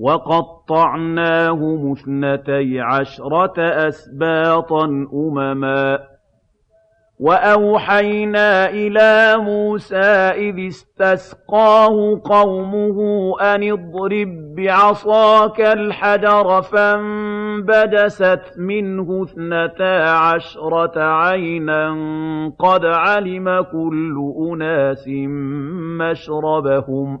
وَقَطَّعْنَاهُمُ اثْنَتَيْ عَشْرَةَ أَسْبَاطًا أُمَمًا ۚ. وَأَوْحَيْنَا إِلَىٰ مُوسَىٰ إِذِ اسْتَسْقَاهُ قَوْمُهُ أَنِ اضْرِب بِّعَصَاكَ الْحَجَرَ ۖ فَانبَجَسَتْ مِنْهُ اثْنَتَا عَشْرَةَ عَيْنًا ۖ قَدْ عَلِمَ كُلُّ أُنَاسٍ مَّشْرَبَهُمْ ۖ.